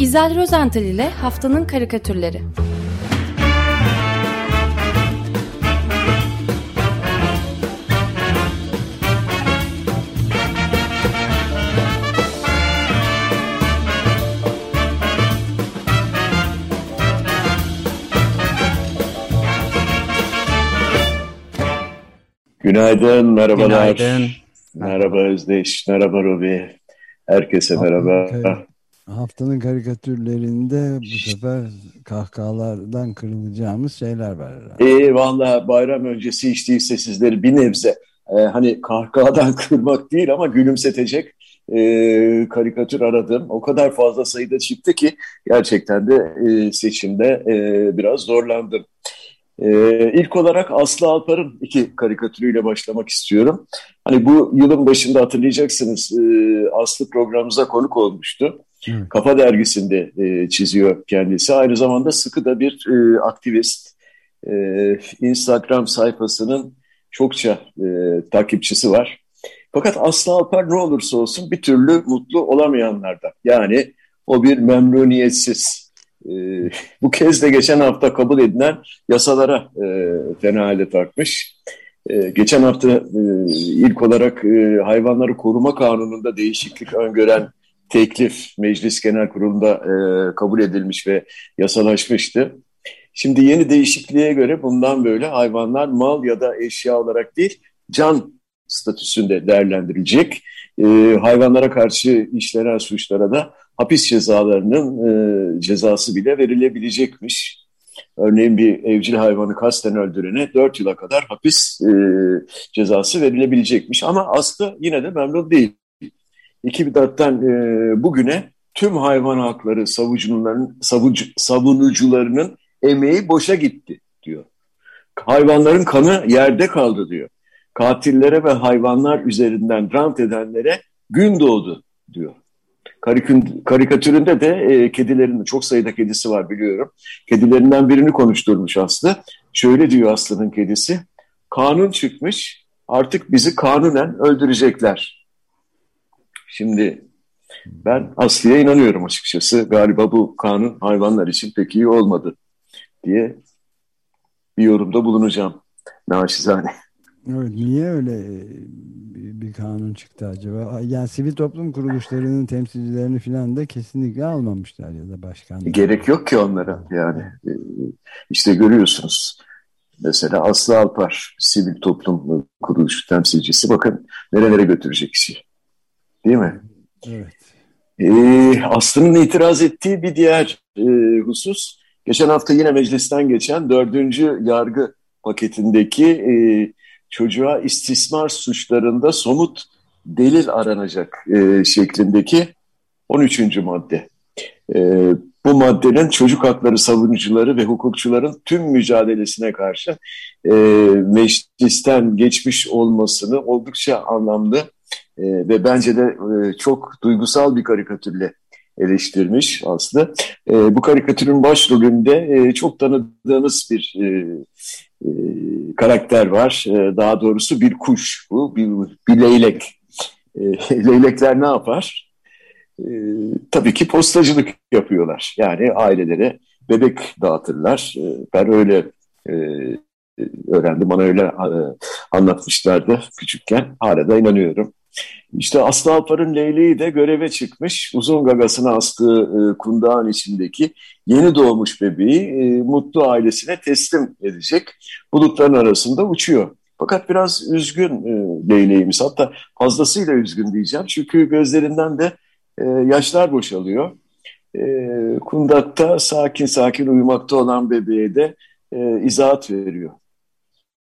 İzel Rozental ile Haftanın Karikatürleri Günaydın, merhabalar. Günaydın. Merhaba Özdeş, merhaba Robi. Herkese merhaba. Haftanın karikatürlerinde bu sefer kahkahalardan kırılacağımız şeyler var herhalde. İyi valla bayram öncesi hiç değilse sizleri bir nebze e, hani kahkahadan kırmak değil ama gülümsetecek e, karikatür aradım. O kadar fazla sayıda çıktı ki gerçekten de e, seçimde e, biraz zorlandım. Ee, ilk olarak Aslı Alpar'ın iki karikatürüyle başlamak istiyorum. Hani bu yılın başında hatırlayacaksınız e, Aslı programımıza konuk olmuştu. Kafa dergisinde e, çiziyor kendisi. Aynı zamanda sıkı da bir e, aktivist. E, Instagram sayfasının çokça e, takipçisi var. Fakat Aslı Alpar ne olursa olsun bir türlü mutlu olamayanlardan. Yani o bir memnuniyetsiz, e, bu kez de geçen hafta kabul edilen yasalara e, fena halde takmış. E, geçen hafta e, ilk olarak e, hayvanları koruma kanununda değişiklik öngören teklif Meclis Genel Kurulu'nda e, kabul edilmiş ve yasalaşmıştı. Şimdi yeni değişikliğe göre bundan böyle hayvanlar mal ya da eşya olarak değil can statüsünde değerlendirilecek. E, hayvanlara karşı işlenen suçlara da hapis cezalarının e, cezası bile verilebilecekmiş. Örneğin bir evcil hayvanı kasten öldürene 4 yıla kadar hapis e, cezası verilebilecekmiş. Ama Aslı yine de memnun değil. 2004'ten e, bugüne tüm hayvan hakları savucuların, savucu, savunucularının emeği boşa gitti diyor. Hayvanların kanı yerde kaldı diyor. Katillere ve hayvanlar üzerinden rant edenlere gün doğdu diyor. Karikatüründe de e, kedilerin çok sayıda kedisi var biliyorum. Kedilerinden birini konuşturmuş Aslı. Şöyle diyor Aslı'nın kedisi. Kanun çıkmış artık bizi kanunen öldürecekler. Şimdi ben Aslı'ya inanıyorum açıkçası. Galiba bu kanun hayvanlar için pek iyi olmadı diye bir yorumda bulunacağım. Naşizane. Evet, niye öyle bir kanun çıktı acaba? Yani sivil toplum kuruluşlarının temsilcilerini falan da kesinlikle almamışlar ya da başkan. Gerek yok ki onlara yani. E, işte görüyorsunuz. Mesela Aslı Alpar sivil toplum kuruluşu temsilcisi bakın nerelere götürecek işi. Değil mi? Evet. Ee, Aslı'nın itiraz ettiği bir diğer e, husus geçen hafta yine meclisten geçen dördüncü yargı paketindeki e, çocuğa istismar suçlarında somut delil aranacak e, şeklindeki 13. madde. E, bu maddenin çocuk hakları savunucuları ve hukukçuların tüm mücadelesine karşı e, meclisten geçmiş olmasını oldukça anlamlı e, ve bence de e, çok duygusal bir karikatürle eleştirmiş aslında. E, bu karikatürün başrolünde e, çok tanıdığınız bir e, e, karakter var. E, daha doğrusu bir kuş bu, bir, bir leylek. E, leylekler ne yapar? E, tabii ki postacılık yapıyorlar. Yani ailelere bebek dağıtırlar. E, ben öyle e, öğrendim. Bana öyle e, anlatmışlardı küçükken. Hala da inanıyorum. İşte Aslı Alpar'ın leyleği de göreve çıkmış. Uzun gagasına astığı e, kundağın içindeki yeni doğmuş bebeği e, mutlu ailesine teslim edecek. Bulutların arasında uçuyor. Fakat biraz üzgün e, leyleğimiz. Hatta fazlasıyla üzgün diyeceğim. Çünkü gözlerinden de e, yaşlar boşalıyor. Kundakta sakin sakin uyumakta olan bebeğe de izahat veriyor.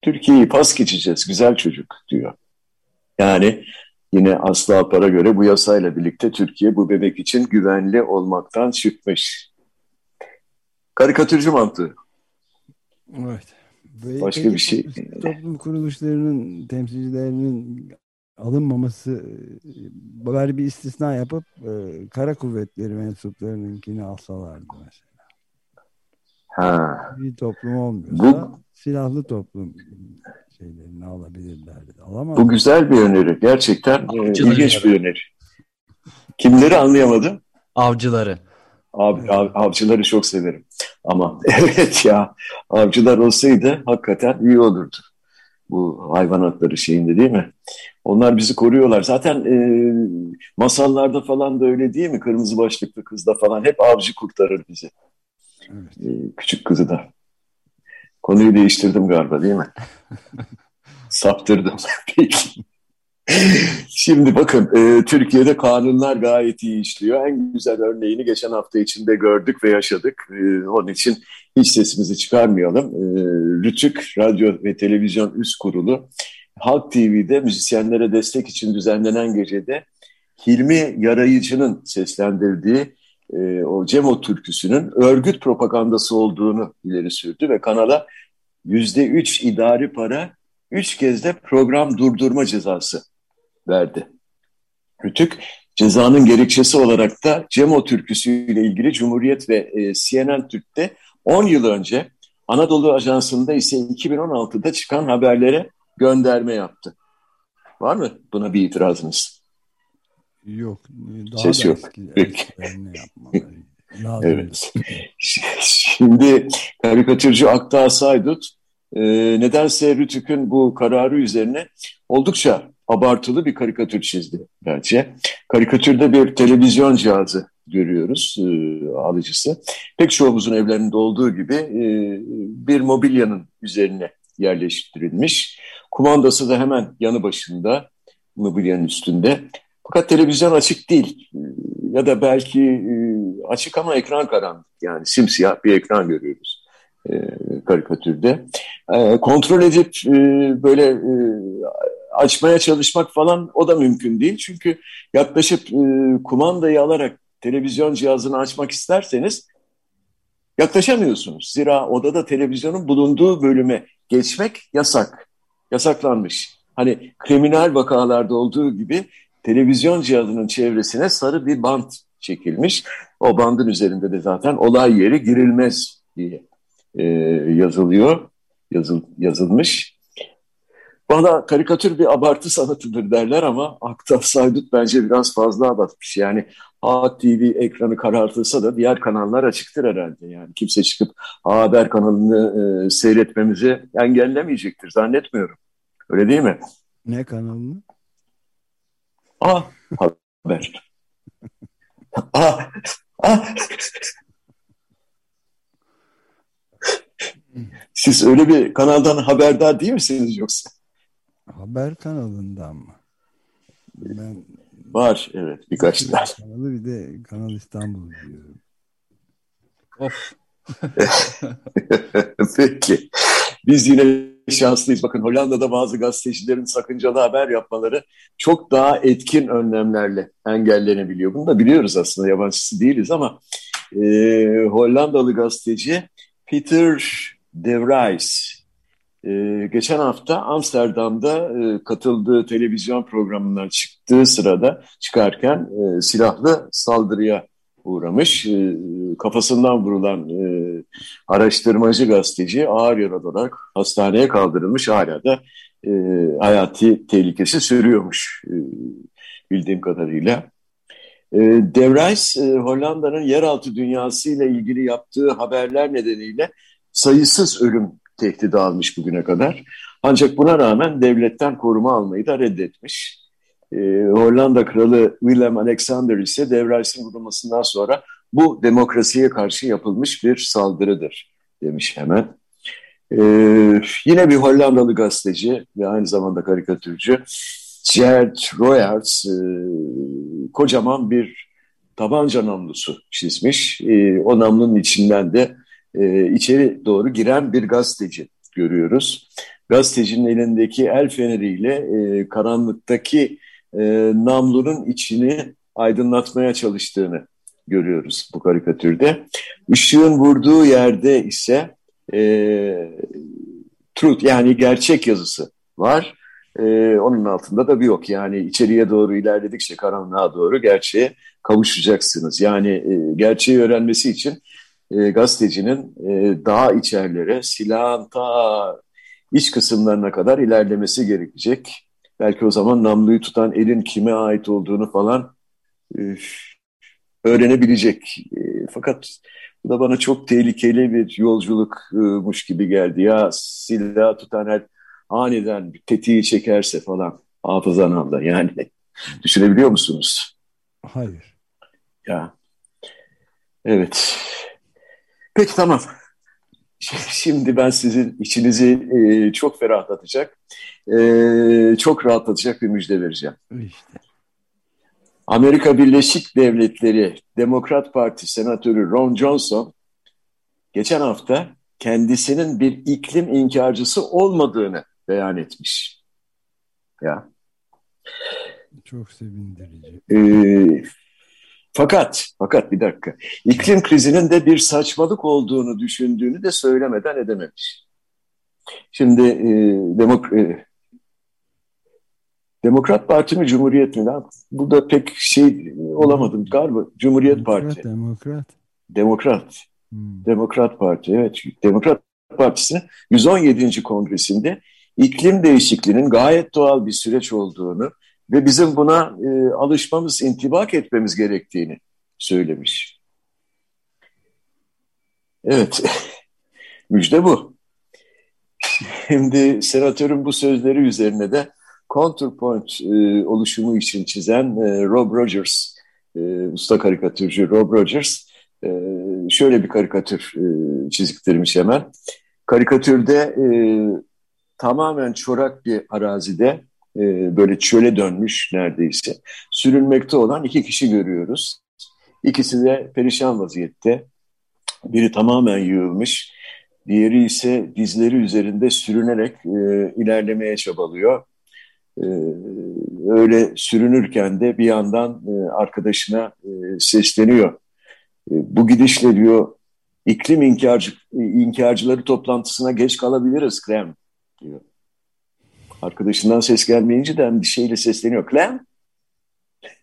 Türkiye'yi pas geçeceğiz güzel çocuk diyor. Yani Yine Aslı Alpar'a göre bu yasayla birlikte Türkiye bu bebek için güvenli olmaktan çıkmış. Karikatürcü mantığı. Evet. Ve Başka bir şey. Toplum kuruluşlarının temsilcilerinin alınmaması böyle bir istisna yapıp e, kara kuvvetleri mensuplarınınkini alsalardı mesela. Ha. Bir toplum olmuyorsa bu, silahlı toplum şeylerini alabilirlerdi. Alamaz. Bu güzel bir öneri. Gerçekten e, ilginç bir öneri. Kimleri anlayamadım? Avcıları. Av, av, avcıları çok severim. Ama evet ya avcılar olsaydı hakikaten iyi olurdu. Bu hayvan hakları şeyinde değil mi? Onlar bizi koruyorlar. Zaten e, masallarda falan da öyle değil mi? Kırmızı başlıklı kızda falan hep avcı kurtarır bizi. Evet. E, küçük kızı da. Konuyu değiştirdim galiba değil mi? Saptırdım. Peki. Şimdi bakın e, Türkiye'de kanunlar gayet iyi işliyor. En güzel örneğini geçen hafta içinde gördük ve yaşadık. E, onun için hiç sesimizi çıkarmayalım. E, Rütük Radyo ve Televizyon Üst Kurulu Halk TV'de müzisyenlere destek için düzenlenen gecede Hilmi Yarayıcı'nın seslendirdiği e, o Cemo türküsünün örgüt propagandası olduğunu ileri sürdü ve kanala yüzde üç idari para, üç kez de program durdurma cezası verdi. Rütük cezanın gerekçesi olarak da Cemo türküsüyle ilgili Cumhuriyet ve e, CNN Türk'te 10 yıl önce Anadolu Ajansı'nda ise 2016'da çıkan haberlere gönderme yaptı. Var mı buna bir itirazınız? Yok. Daha Ses yok. Peki. evet. Şimdi karikatürcü Aktağ Saydut e, nedense Rütük'ün bu kararı üzerine oldukça abartılı bir karikatür çizdi bence. Karikatürde bir televizyon cihazı görüyoruz e, alıcısı. Pek çoğumuzun evlerinde olduğu gibi e, bir mobilyanın üzerine yerleştirilmiş. Kumandası da hemen yanı başında mobilyanın üstünde. Fakat televizyon açık değil ya da belki e, açık ama ekran karanlık yani simsiyah bir ekran görüyoruz e, karikatürde. E, kontrol edip e, böyle açmaya çalışmak falan o da mümkün değil. Çünkü yaklaşıp kumandayı alarak televizyon cihazını açmak isterseniz yaklaşamıyorsunuz. Zira odada televizyonun bulunduğu bölüme geçmek yasak. Yasaklanmış. Hani kriminal vakalarda olduğu gibi televizyon cihazının çevresine sarı bir bant çekilmiş. O bandın üzerinde de zaten olay yeri girilmez diye e, yazılıyor, yazıl, yazılmış. Bana karikatür bir abartı sanatıdır derler ama Aktaf Saydut bence biraz fazla abartmış. Yani A TV ekranı karartılsa da diğer kanallar açıktır herhalde. Yani kimse çıkıp A Haber kanalını e, seyretmemizi engellemeyecektir zannetmiyorum. Öyle değil mi? Ne kanalını? A Haber. A, A. Siz öyle bir kanaldan haberdar değil misiniz yoksa? Haber kanalından mı? Ben Var evet birkaç tane. Kanalı bir de Kanal İstanbul diyorum. Of. Peki. Biz yine şanslıyız. Bakın Hollanda'da bazı gazetecilerin sakıncalı haber yapmaları çok daha etkin önlemlerle engellenebiliyor. Bunu da biliyoruz aslında yabancısı değiliz ama e, Hollandalı gazeteci Peter de Vries ee, geçen hafta Amsterdam'da e, katıldığı televizyon programından çıktığı sırada çıkarken e, silahlı saldırıya uğramış. E, kafasından vurulan e, araştırmacı gazeteci ağır yaralı olarak hastaneye kaldırılmış. Hala da e, hayati tehlikesi sürüyormuş bildiğim kadarıyla. E, Devrais, e, Hollanda'nın yeraltı dünyası ile ilgili yaptığı haberler nedeniyle sayısız ölüm tehdidi almış bugüne kadar. Ancak buna rağmen devletten koruma almayı da reddetmiş. Ee, Hollanda Kralı Willem Alexander ise Devrays'ın vurulmasından sonra bu demokrasiye karşı yapılmış bir saldırıdır demiş hemen. Ee, yine bir Hollandalı gazeteci ve aynı zamanda karikatürcü Gert Royers e, kocaman bir tabanca namlusu çizmiş. E, o namlunun içinden de e, içeri doğru giren bir gazeteci görüyoruz. Gazetecinin elindeki el feneriyle e, karanlıktaki e, namlunun içini aydınlatmaya çalıştığını görüyoruz bu karikatürde. Işığın vurduğu yerde ise e, truth yani gerçek yazısı var. E, onun altında da bir yok. Yani içeriye doğru ilerledikçe karanlığa doğru gerçeğe kavuşacaksınız. Yani e, gerçeği öğrenmesi için e, gazetecinin e, daha içerlere, silahın ta iç kısımlarına kadar ilerlemesi gerekecek. Belki o zaman namluyu tutan elin kime ait olduğunu falan e, öğrenebilecek. E, fakat bu da bana çok tehlikeli bir yolculukmuş gibi geldi. Ya silah tutan her aniden tetiği çekerse falan hafızan anda yani düşünebiliyor musunuz? Hayır. Ya evet. Peki tamam. Şimdi ben sizin içinizi e, çok ferahlatacak, e, çok rahatlatacak bir müjde vereceğim. İşte. Amerika Birleşik Devletleri Demokrat Parti Senatörü Ron Johnson geçen hafta kendisinin bir iklim inkarcısı olmadığını beyan etmiş. Ya. Çok sevindirici. Ee, fakat, fakat bir dakika. İklim krizinin de bir saçmalık olduğunu düşündüğünü de söylemeden edememiş. Şimdi e, demok e, Demokrat Parti mi Cumhuriyet mi? Bu da pek şey olamadım galiba. Cumhuriyet Demokrat, Parti. Demokrat. Demokrat. Hmm. Demokrat Parti evet. Demokrat Partisi 117. kongresinde iklim değişikliğinin gayet doğal bir süreç olduğunu ve bizim buna e, alışmamız, intibak etmemiz gerektiğini söylemiş. Evet, müjde bu. Şimdi senatörün bu sözleri üzerine de Counterpoint e, oluşumu için çizen e, Rob Rogers, e, usta karikatürcü Rob Rogers, e, şöyle bir karikatür e, çiziktirmiş hemen. Karikatürde e, tamamen çorak bir arazide e, böyle çöle dönmüş neredeyse sürünmekte olan iki kişi görüyoruz. İkisi de perişan vaziyette. Biri tamamen yığılmış, diğeri ise dizleri üzerinde sürünerek e, ilerlemeye çabalıyor. E, öyle sürünürken de bir yandan e, arkadaşına e, sesleniyor. E, bu gidişle diyor iklim inkarcı, inkarcıları toplantısına geç kalabiliriz Krem diyor. Arkadaşından ses gelmeyince de bir şeyle sesleniyor. Clem?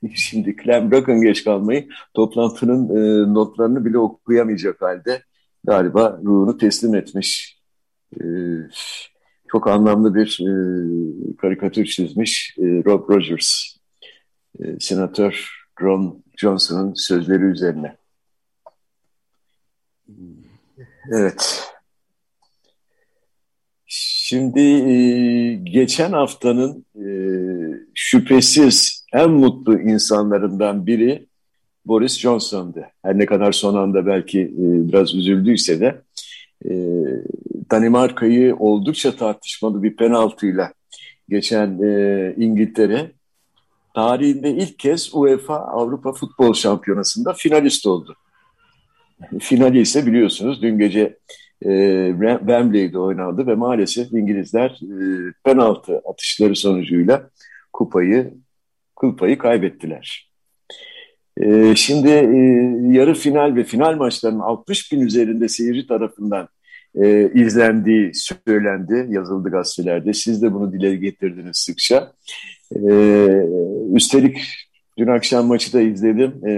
Şimdi Clem bırakın geç kalmayı. Toplantının e, notlarını bile okuyamayacak halde galiba ruhunu teslim etmiş. E, çok anlamlı bir e, karikatür çizmiş e, Rob Rogers. E, Senatör Ron Johnson'ın sözleri üzerine. Evet. Şimdi e, geçen haftanın e, şüphesiz en mutlu insanlarından biri Boris Johnson'dı. Her ne kadar son anda belki e, biraz üzüldüyse de Danimarka'yı oldukça tartışmalı bir penaltıyla geçen İngiltere tarihinde ilk kez UEFA Avrupa Futbol Şampiyonası'nda finalist oldu. Finali ise biliyorsunuz dün gece e, Wembley'de oynandı ve maalesef İngilizler e, penaltı atışları sonucuyla kupayı kupayı kaybettiler. E, şimdi e, yarı final ve final maçlarının 60 bin üzerinde seyirci tarafından e, izlendiği söylendi, yazıldı gazetelerde. Siz de bunu dile getirdiniz sıkça. E, üstelik dün akşam maçı da izledim. E,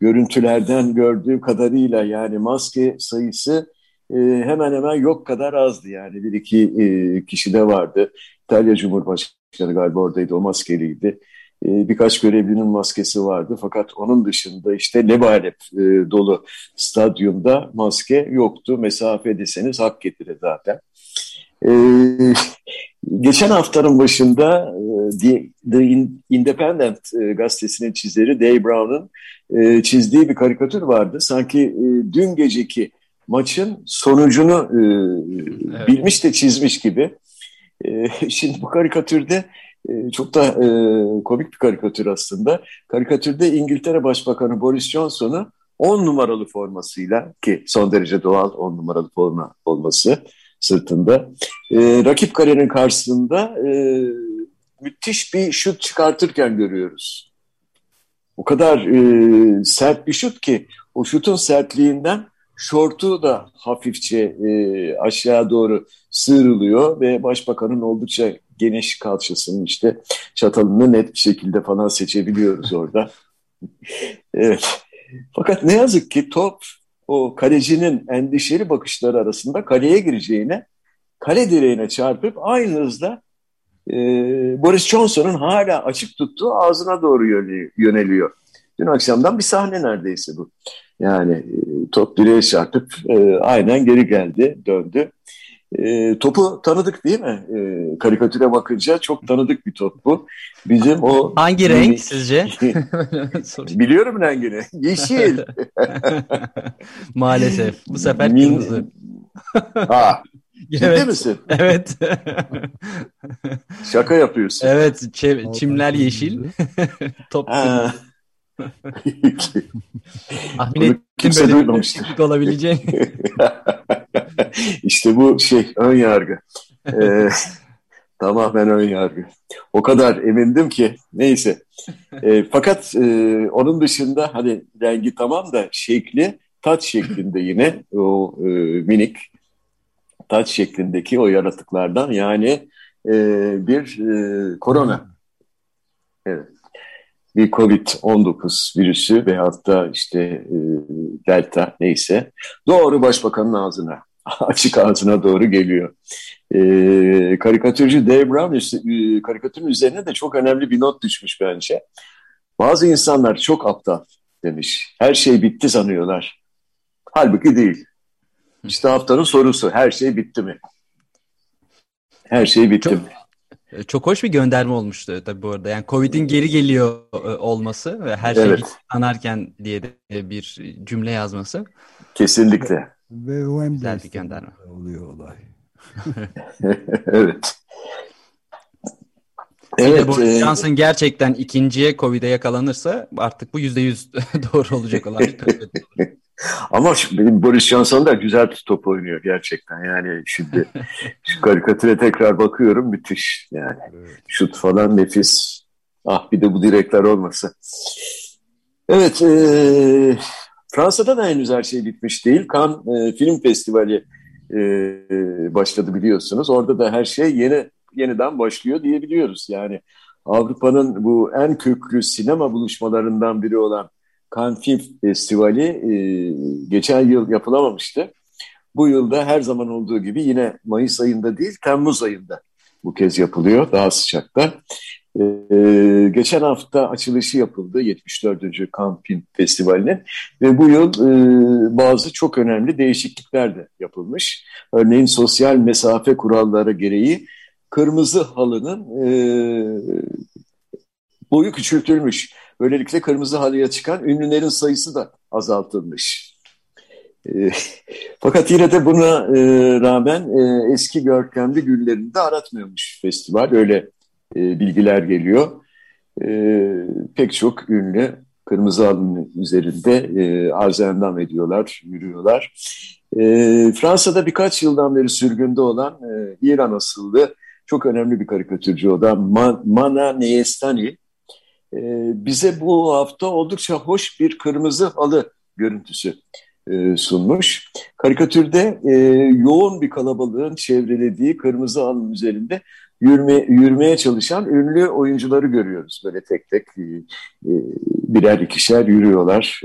görüntülerden gördüğüm kadarıyla yani maske sayısı e, hemen hemen yok kadar azdı yani. Bir iki e, kişi de vardı. İtalya Cumhurbaşkanı galiba oradaydı, o maskeliydi. E, birkaç görevlinin maskesi vardı. Fakat onun dışında işte lebalep e, dolu stadyumda maske yoktu. Mesafe deseniz hak getire zaten. E, geçen haftanın başında e, The Independent gazetesinin çizeri Dave Brown'un e, çizdiği bir karikatür vardı. Sanki dün geceki maçın sonucunu e, evet. bilmiş de çizmiş gibi. E, şimdi bu karikatürde e, çok da e, komik bir karikatür aslında. Karikatürde İngiltere Başbakanı Boris Johnson'u 10 numaralı formasıyla ki son derece doğal 10 numaralı forma olması sırtında. E, rakip kalenin karşısında e, müthiş bir şut çıkartırken görüyoruz. O kadar e, sert bir şut ki o şutun sertliğinden şortu da hafifçe e, aşağı doğru sığırılıyor ve başbakanın oldukça geniş kalçasının işte çatalını net bir şekilde falan seçebiliyoruz orada. evet. Fakat ne yazık ki top o kalecinin endişeli bakışları arasında kaleye gireceğine kale direğine çarpıp aynı hızla e, Boris Johnson'un hala açık tuttuğu ağzına doğru yöneliyor. Dün akşamdan bir sahne neredeyse bu. Yani e, top direğe çarpıp e, aynen geri geldi, döndü. E, topu tanıdık değil mi? E, karikatüre bakınca çok tanıdık bir top bu. Bizim o... Hangi renk sizce? Biliyorum rengini. Yeşil. Maalesef. Bu sefer kırmızı. Ha, Ciddi evet. misin? Evet. Şaka yapıyorsun. Evet. Çimler yeşil. Top kırmızı. Tahmin ettim böyle duymamıştır. olabileceğini. İşte bu şey ön yargı. Ee, tamamen ön yargı. O kadar emindim ki neyse. E, fakat e, onun dışında hani rengi tamam da şekli taç şeklinde yine o e, minik taç şeklindeki o yaratıklardan yani e, bir e, korona. Evet bir Covid-19 virüsü veyahut da işte e, Delta neyse doğru başbakanın ağzına, açık ağzına doğru geliyor. E, karikatürcü Dave Brown e, karikatürün üzerine de çok önemli bir not düşmüş bence. Bazı insanlar çok aptal demiş. Her şey bitti sanıyorlar. Halbuki değil. İşte haftanın sorusu her şey bitti mi? Her şey bitti çok, mi? E, çok hoş bir gönderme olmuştu tabii bu arada. Yani Covid'in geri geliyor e, olması ve her şey evet. anarken diye de bir cümle yazması. Kesinlikle. Ve o Güzel bir gönderme. Oluyor olay. evet. Evet, Boris e... Johnson gerçekten ikinciye Covid'e yakalanırsa artık bu yüzde yüz doğru olacak olan Ama benim Boris Johnson da güzel bir top oynuyor gerçekten. Yani şimdi şu karikatüre tekrar bakıyorum müthiş. Yani evet. şut falan nefis. Ah bir de bu direkler olmasa. Evet, e, Fransa'da da henüz her şey bitmiş değil. Cannes e, Film Festivali e, başladı biliyorsunuz. Orada da her şey yeni yeniden başlıyor diyebiliyoruz. Yani Avrupa'nın bu en köklü sinema buluşmalarından biri olan Cannes Film Festivali e, geçen yıl yapılamamıştı. Bu yılda her zaman olduğu gibi yine Mayıs ayında değil Temmuz ayında bu kez yapılıyor daha sıcakta. Ee, geçen hafta açılışı yapıldı 74. Cannes Film Festivali'nin ve bu yıl e, bazı çok önemli değişiklikler de yapılmış. Örneğin sosyal mesafe kuralları gereği kırmızı halının e, boyu küçültülmüş. Böylelikle kırmızı halıya çıkan ünlülerin sayısı da azaltılmış. E, fakat yine de buna e, rağmen e, eski görkemli güllerini de aratmıyormuş festival. Öyle e, bilgiler geliyor. Pek çok ünlü kırmızı halının üzerinde e, arzendam ediyorlar, yürüyorlar. Fransa'da birkaç yıldan beri sürgünde olan İran asıllı çok önemli bir karikatürcü o da Man Mana Neyestani e, bize bu hafta oldukça hoş bir kırmızı halı görüntüsü e, sunmuş. Karikatürde e, yoğun bir kalabalığın çevrelediği kırmızı halının üzerinde yürüme, yürümeye çalışan ünlü oyuncuları görüyoruz. Böyle tek tek e, birer ikişer yürüyorlar.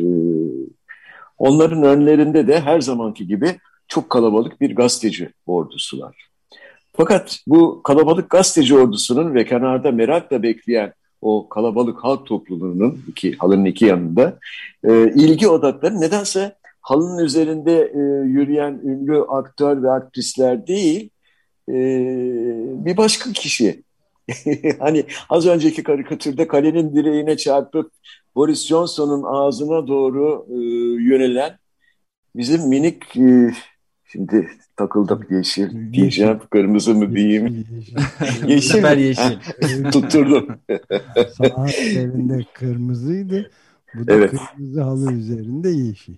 Onların önlerinde de her zamanki gibi çok kalabalık bir gazeteci ordusu var. Fakat bu kalabalık gazeteci ordusunun ve kenarda merakla bekleyen o kalabalık halk topluluğunun iki halının iki yanında e, ilgi odakları nedense halının üzerinde e, yürüyen ünlü aktör ve aktrisler değil e, bir başka kişi. hani az önceki karikatürde kalenin direğine çarpıp Boris Johnson'un ağzına doğru e, yönelen bizim minik e, Şimdi takıldım yeşil diyeceğim. Kırmızı mı diyeyim? yeşil. yeşil. yeşil. Tutturdum. Saat üzerinde kırmızıydı. Bu da evet. kırmızı halı üzerinde yeşil.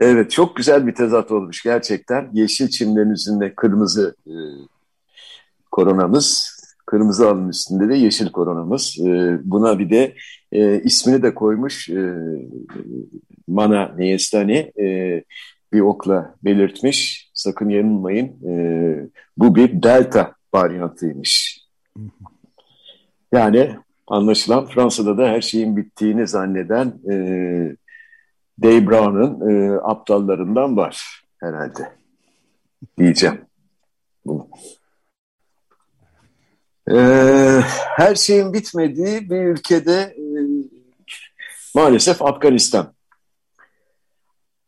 Evet çok güzel bir tezat olmuş gerçekten. Yeşil çimlerin üzerinde kırmızı e, koronamız. Kırmızı halının üstünde de yeşil koronamız. E, buna bir de e, ismini de koymuş e, Mana Neyestani. E, bir okla belirtmiş. Sakın yanılmayın e, bu bir delta varyantıymış. Yani anlaşılan Fransa'da da her şeyin bittiğini zanneden e, Dave Brown'un e, aptallarından var herhalde diyeceğim. Bunu. Ee, her şeyin bitmediği bir ülkede e, Maalesef Afganistan.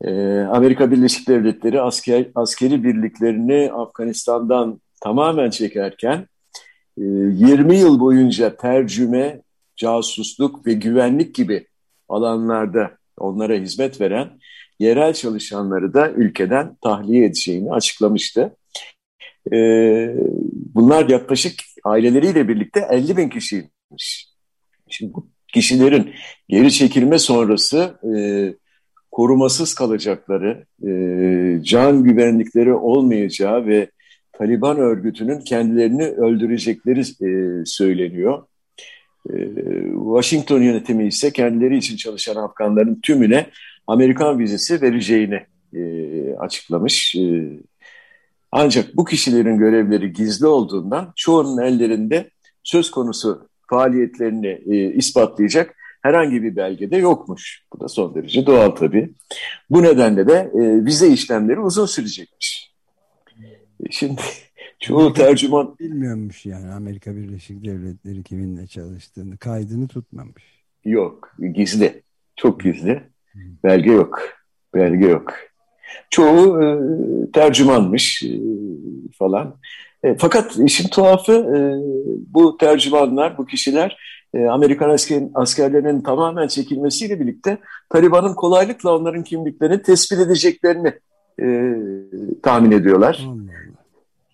Ee, Amerika Birleşik Devletleri asker, askeri birliklerini Afganistan'dan tamamen çekerken 20 e, yıl boyunca tercüme, casusluk ve güvenlik gibi alanlarda onlara hizmet veren yerel çalışanları da ülkeden tahliye edeceğini açıklamıştı. Ee, bunlar yaklaşık aileleriyle birlikte 50 bin kişiymiş. Şimdi bu kişilerin geri çekilme sonrası e, korumasız kalacakları, e, can güvenlikleri olmayacağı ve Taliban örgütünün kendilerini öldürecekleri e, söyleniyor. E, Washington yönetimi ise kendileri için çalışan Afganların tümüne Amerikan vizesi vereceğini e, açıklamış. E, ancak bu kişilerin görevleri gizli olduğundan çoğunun ellerinde söz konusu faaliyetlerini e, ispatlayacak herhangi bir belgede yokmuş. Bu da son derece doğal tabii. Bu nedenle de e, vize işlemleri uzun sürecekmiş. E, şimdi çoğu tercüman... Bilmiyormuş yani Amerika Birleşik Devletleri kiminle çalıştığını, kaydını tutmamış. Yok, gizli. Çok gizli. Belge yok. Belge yok. Çoğu e, tercümanmış e, falan. E, fakat işin tuhafı e, bu tercümanlar, bu kişiler e, Amerikan asker, askerlerinin tamamen çekilmesiyle birlikte Taliban'ın kolaylıkla onların kimliklerini tespit edeceklerini e, tahmin ediyorlar.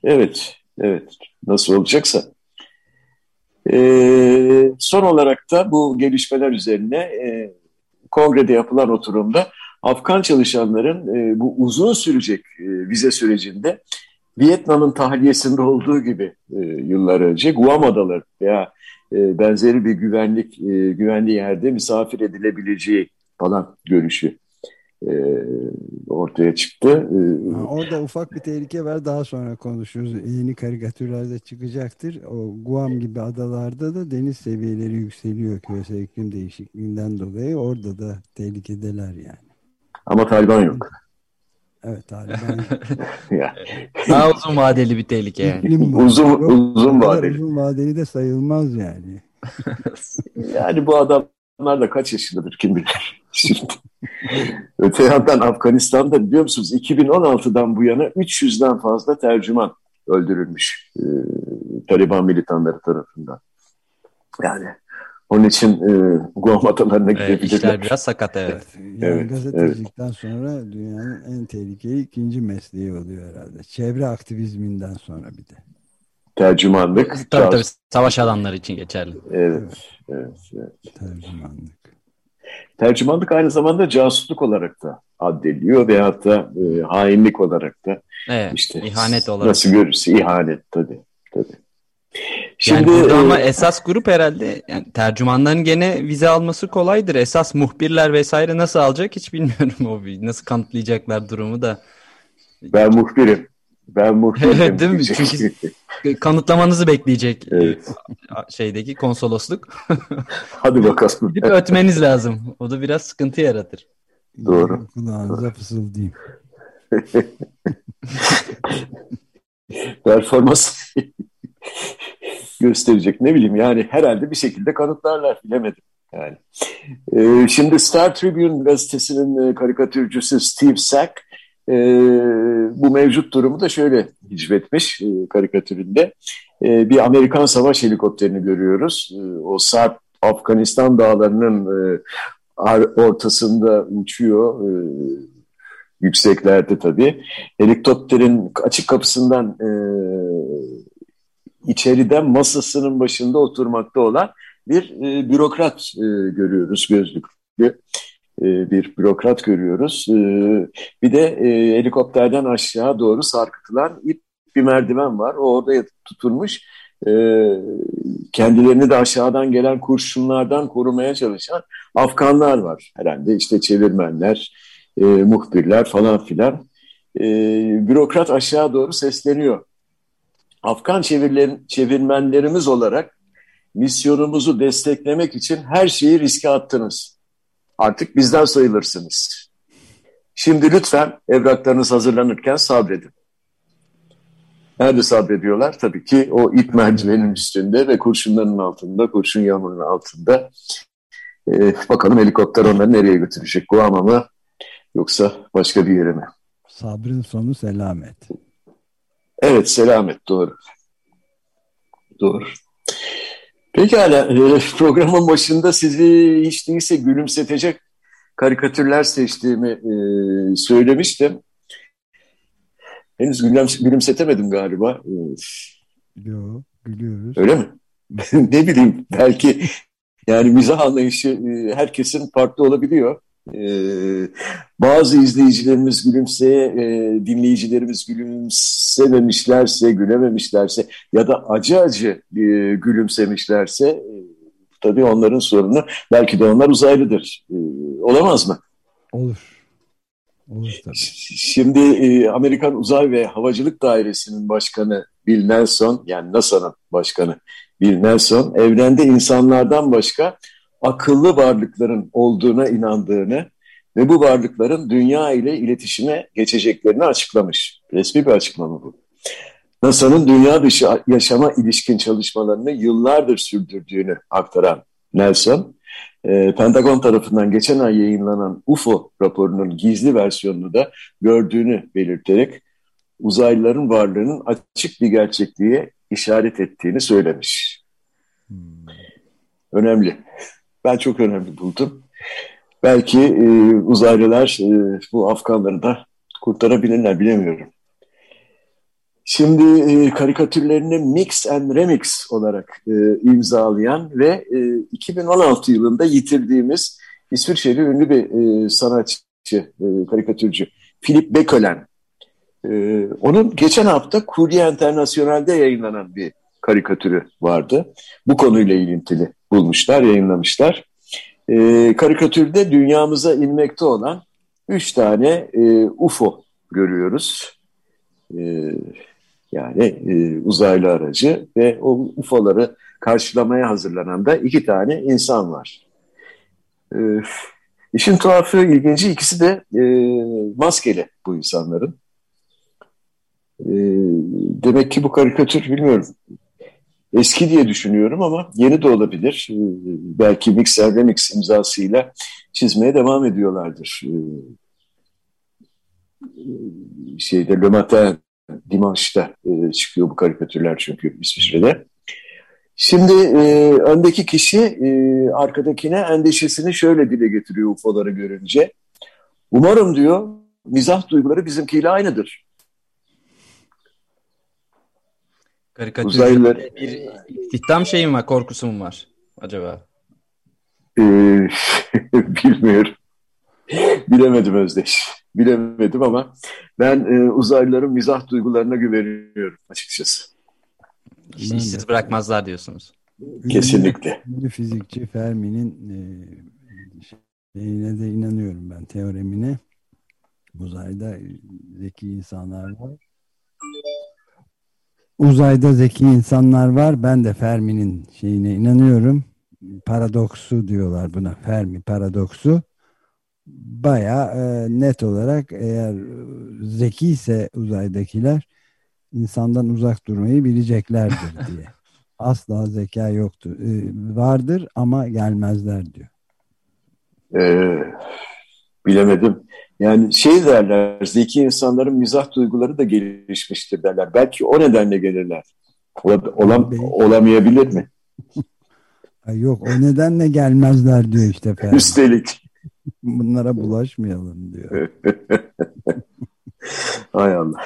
Evet, evet. Nasıl olacaksa. E, son olarak da bu gelişmeler üzerine e, kongrede yapılan oturumda Afgan çalışanların e, bu uzun sürecek e, vize sürecinde Vietnam'ın tahliyesinde olduğu gibi e, yıllar önce Guam Adaları veya e, benzeri bir güvenlik e, güvenli yerde misafir edilebileceği falan görüşü e, ortaya çıktı. E, orada ufak bir tehlike var daha sonra konuşuruz. Yeni karikatürlerde çıkacaktır. O Guam gibi adalarda da deniz seviyeleri yükseliyor küresel iklim değişikliğinden dolayı. Orada da tehlikedeler yani. Ama Taliban yok. Evet Taliban. Daha uzun vadeli bir tehlike yani. uzun uzun vadeli. Uzun vadeli de sayılmaz yani. yani bu adamlar da kaç yaşındadır kim bilir. Şimdi. Öte yandan Afganistan'da biliyor musunuz 2016'dan bu yana 300'den fazla tercüman öldürülmüş e, Taliban militanları tarafından. Yani onun için e, Guam adalarına evet, gidebilirler. İşler biraz sakat evet. Yani evet gazetecilikten evet. sonra dünyanın en tehlikeli ikinci mesleği oluyor herhalde. Çevre aktivizminden sonra bir de. Tercümanlık. Tabii tabii savaş alanları için geçerli. Evet, evet, evet. Tercümanlık. Tercümanlık aynı zamanda casusluk olarak da addediliyor veyahut da e, hainlik olarak da. Evet, işte ihanet olarak. Nasıl görürse ihanet tabii. tabii. Şimdi yani burada e, ama esas grup herhalde yani tercümanların gene vize alması kolaydır. Esas muhbirler vesaire nasıl alacak hiç bilmiyorum o nasıl kanıtlayacaklar durumu da. Ben muhbirim. Ben muhbirim. Değil mi? Çünkü kanıtlamanızı bekleyecek e, evet. şeydeki konsolosluk. Hadi bakalım. Bir ötmeniz lazım. O da biraz sıkıntı yaratır. Doğru. Kulağınıza fısıldayayım. Performans gösterecek. Ne bileyim yani herhalde bir şekilde kanıtlarlar bilemedim. Yani. Ee, şimdi Star Tribune gazetesinin e, karikatürcüsü Steve Sack e, bu mevcut durumu da şöyle hicvetmiş e, karikatüründe. E, bir Amerikan savaş helikopterini görüyoruz. E, o Sarp Afganistan dağlarının e, ortasında uçuyor. E, yükseklerde tabii. Helikopterin açık kapısından e, içeriden masasının başında oturmakta olan bir e, bürokrat e, görüyoruz gözlüklü e, bir bürokrat görüyoruz. E, bir de e, helikopterden aşağı doğru sarkıtılan ip bir merdiven var. O orada tutulmuş. E, kendilerini de aşağıdan gelen kurşunlardan korumaya çalışan Afganlar var. Herhalde işte çevirmenler, e, muhbirler falan filan. E, bürokrat aşağı doğru sesleniyor Afgan çevirmenlerimiz olarak misyonumuzu desteklemek için her şeyi riske attınız. Artık bizden sayılırsınız. Şimdi lütfen evraklarınız hazırlanırken sabredin. Nerede sabrediyorlar? Tabii ki o ip merdivenin üstünde ve kurşunların altında, kurşun yağmurunun altında E, bakalım helikopter onları nereye götürecek? Guam'a mı yoksa başka bir yere mi? Sabrın sonu selamet. Evet selamet doğru. Doğru. Pekala e, programın başında sizi hiç değilse gülümsetecek karikatürler seçtiğimi e, söylemiştim. Henüz gülüm, gülümsetemedim galiba. Yok, gülüyoruz. Öyle mi? ne bileyim belki yani mizah anlayışı e, herkesin farklı olabiliyor. Ee, bazı izleyicilerimiz gülümseye, e, dinleyicilerimiz gülümsememişlerse, gülememişlerse ya da acı acı e, gülümsemişlerse e, tabii onların sorunu. Belki de onlar uzaylıdır. E, olamaz mı? Olur. Olur tabii. Şimdi e, Amerikan Uzay ve Havacılık Dairesi'nin başkanı Bill Nelson, yani NASA'nın başkanı Bill Nelson, evrende insanlardan başka akıllı varlıkların olduğuna inandığını ve bu varlıkların dünya ile iletişime geçeceklerini açıklamış. Resmi bir açıklama bu. NASA'nın dünya dışı yaşama ilişkin çalışmalarını yıllardır sürdürdüğünü aktaran Nelson, e, Pentagon tarafından geçen ay yayınlanan UFO raporunun gizli versiyonunu da gördüğünü belirterek uzaylıların varlığının açık bir gerçekliğe işaret ettiğini söylemiş. Hmm. Önemli. Ben çok önemli buldum. Belki e, uzaylılar e, bu Afganları da kurtarabilirler bilemiyorum. Şimdi e, karikatürlerini Mix and Remix olarak e, imzalayan ve e, 2016 yılında yitirdiğimiz İsviçreli ünlü bir e, sanatçı, e, karikatürcü Philip Bekölen. E, onun geçen hafta Kurye Internasyonel'de yayınlanan bir karikatürü vardı. Bu konuyla ilintili bulmuşlar, yayınlamışlar. E, karikatürde dünyamıza inmekte olan üç tane e, UFO görüyoruz. E, yani e, uzaylı aracı ve o UFO'ları karşılamaya hazırlanan da iki tane insan var. E, işin tuhafı, ilginci ikisi de e, maskeli bu insanların. E, demek ki bu karikatür bilmiyorum eski diye düşünüyorum ama yeni de olabilir. Ee, belki Mixer Remix imzasıyla çizmeye devam ediyorlardır. Ee, şeyde Le Matin Dimanche'da e, çıkıyor bu karikatürler çünkü İsviçre'de. Şimdi e, öndeki kişi e, arkadakine endişesini şöyle dile getiriyor UFO'ları görünce. Umarım diyor mizah duyguları bizimkiyle aynıdır. Karikatür Uzaylılar... bir istihdam şeyim var, korkusu mu var acaba? Ee, bilmiyorum. Bilemedim Özdeş. Bilemedim ama ben e, uzaylıların mizah duygularına güveniyorum açıkçası. İşsiz bırakmazlar diyorsunuz. Kesinlikle. Ünlü fizikçi Fermi'nin e, şeyine de inanıyorum ben teoremine. Uzayda zeki insanlar var uzayda zeki insanlar var. Ben de Fermi'nin şeyine inanıyorum. Paradoksu diyorlar buna. Fermi paradoksu. Baya e, net olarak eğer zeki ise uzaydakiler insandan uzak durmayı bileceklerdir diye. Asla zeka yoktur. E, vardır ama gelmezler diyor. Ee, bilemedim. Yani şey derler, zeki insanların mizah duyguları da gelişmiştir derler. Belki o nedenle gelirler. Olam, olamayabilir mi? Yok o nedenle gelmezler diyor işte. Ferdi. Üstelik. Bunlara bulaşmayalım diyor. Hay Allah.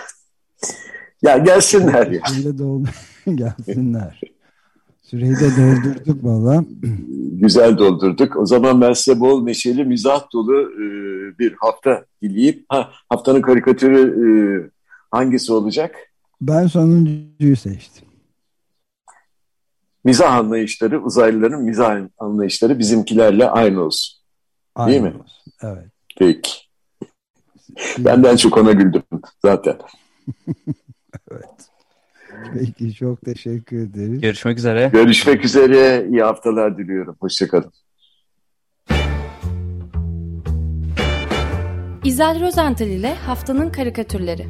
Ya gelsinler ya. gelsinler. Süreyi de doldurduk valla. Güzel doldurduk. O zaman ben size bol neşeli, mizah dolu e, bir hafta dileyip ha, haftanın karikatürü e, hangisi olacak? Ben sonuncuyu seçtim. Mizah anlayışları, uzaylıların mizah anlayışları bizimkilerle aynı olsun. Aynı Değil mi? Olsun. Evet. Peki. Benden çok ona güldüm zaten. evet. Peki çok teşekkür ederiz. Görüşmek üzere. Görüşmek üzere. İyi haftalar diliyorum. Hoşçakalın. İzel Rozental ile Haftanın Karikatürleri